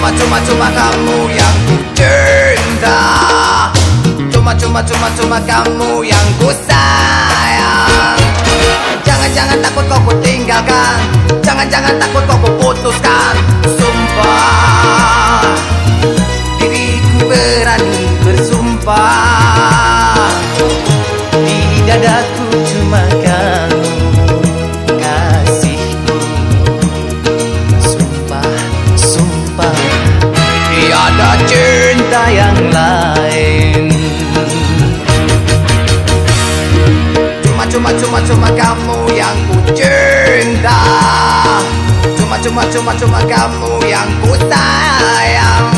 Cuma-cuma kamu yang ku cinta Cuma-cuma cuma-cuma kamu yang ku sayang. Jangan-jangan takut kau ku tinggalkan. Jangan-jangan takut kau ku putuskan Cuma, cuma, cuma, kamu yang ku cinta. Cuma, cuma, cuma, cuma kamu yang ku sayang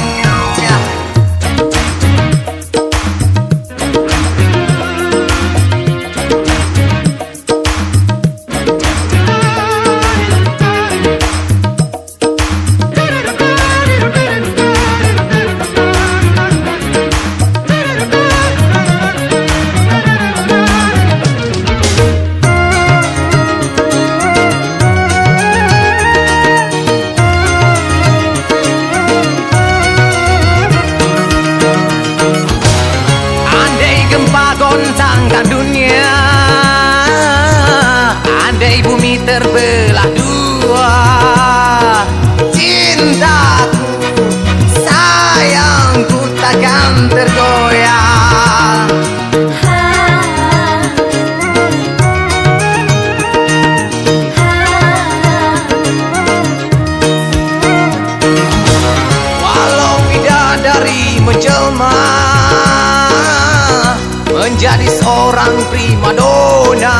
goncangkan dunia Menjadi seorang primadona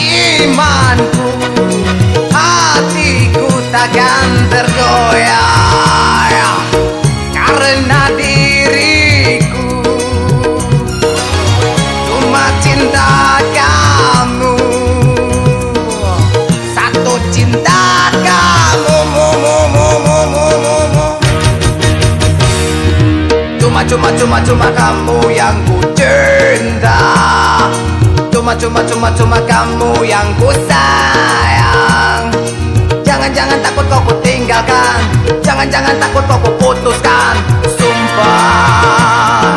Imanku, hatiku takkan tergoyah Karena diriku Cuma cinta kamu Satu cinta kamu mu, mu, mu, mu, mu, mu. Cuma cuma cuma cuma kamu yang ku Cuma cuma cuma cuma kamu yang ku sayang. Jangan jangan takut kau ku tinggalkan. Jangan jangan takut kau ku putuskan. Sumpah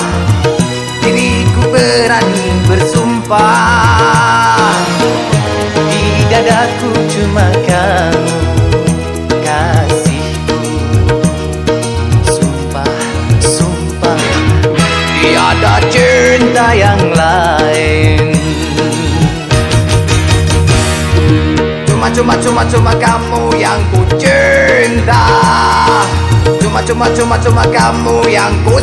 Diriku berani bersumpah. Di dadaku cuma kamu Kasihku. Sumpah, sumpah. Tiada cinta yang lain Cuma, cuma, cuma, kamu yang ku cinta. Cuma, cuma, cuma, cuma kamu yang ku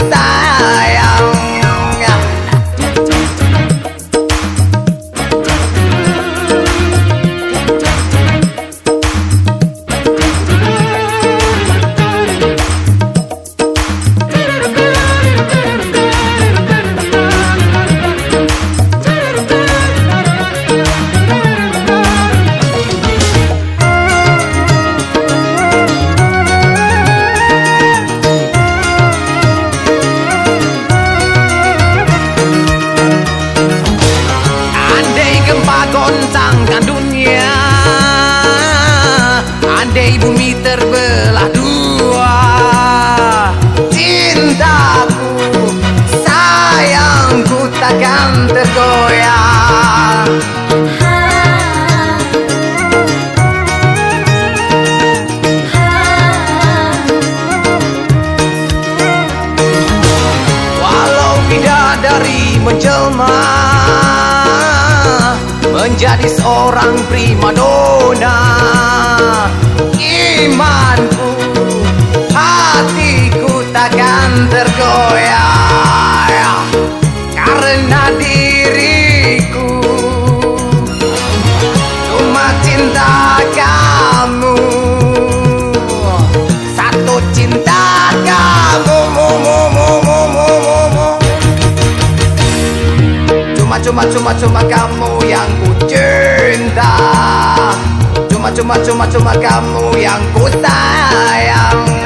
Menjadi seorang primadona Imanku, hatiku takkan tergoyah Karena diriku. Cuma cinta kamu Satu cinta kamu. Mu, mu, mu, mu, mu, mu, mu. Cuma cuma cuma cuma kamu yang ku cinta. Cuma cuma cuma cuma kamu yang ku sayang